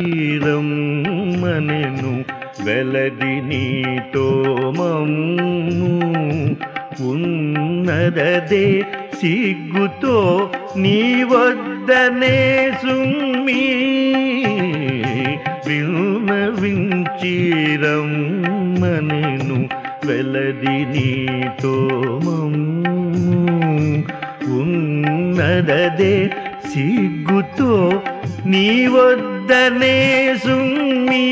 విన్నవించిరమ్మనెను వెలది నీతో మమ్ము. ఉన్నదదే సిగ్గుతో నీ వద్దనే సుమ్మి విన్నవించిరమ్మనెను వెలది నీతో మమ్ము. ఉన్నదదే సిగ్గుతో నీ వద్దనే సుమ్మి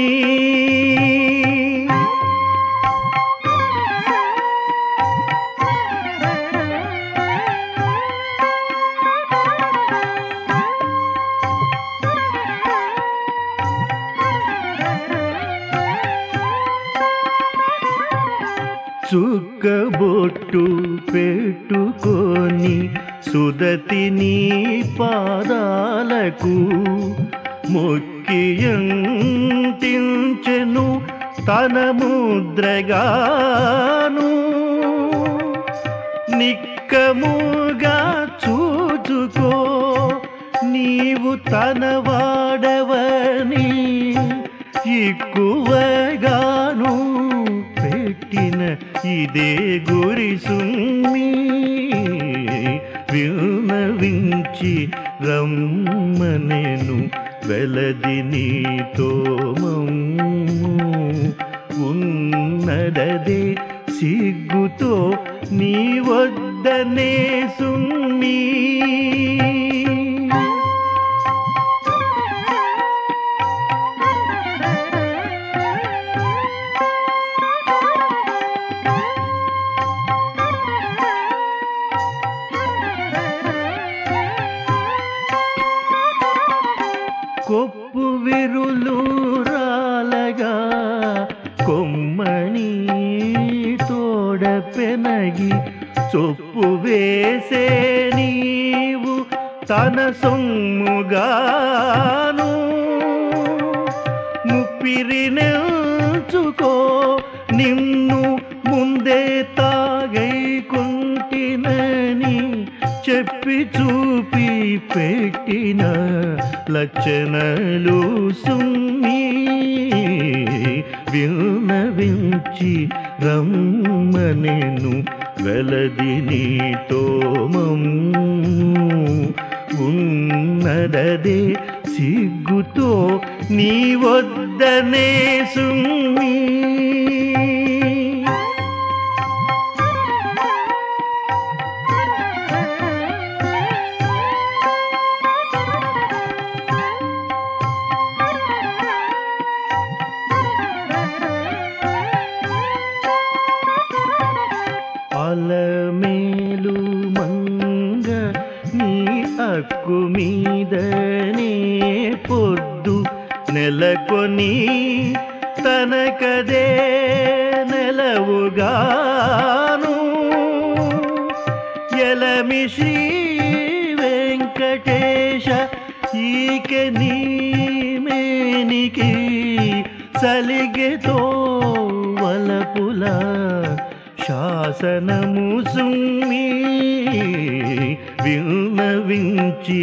చుక్కబొట్టు పెట్టుకొని సుదతి నీ పాదాలకు మొక్కియంటించెను తన ముద్రగాను నిక్కముగా చూచుకో నీవు తన వాడవని ఎక్కువగాను పెట్టిన ఇదే గురి సుమ్మీ. విన్నవించి రమ్మనెను వెలది నీతో మమ్ము. సిగ్గుతో నీ వద్దనే సున్నీ. విరులు కొమ్మణి తోడ పెనగి చొప్పు వేసే నీవు తన సొమ్ముగాను. ముప్పిరి నెల్చుకో నిన్ను ముందే తాగైకుంటినని చెప్పి చూపి పెట్టినా లక్షణలు సుమ్మి విన్నవించి రమ్మనెను వెలది నీతో ఉన్నదదే సిగ్గుతో నీ వద్దనే సుమ్మి. పొద్దు నెలకొని తనకదే నెలవుగాను. ఎలమి శ్రీ వెంకటేశ ఈక నీ సలిగెతో వలపుల శాసనము సుమ్మి విన్నవించి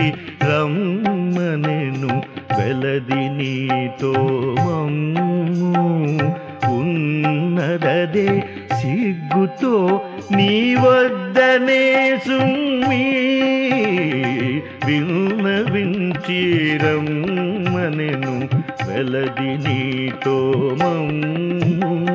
రమ్మనెను వెలది నీతో మమ్ము. ఉన్నదదే సిగ్గుతో నీ వద్దనే సుమ్మి. విన్నవించి వెలది నీతో మమ్ము.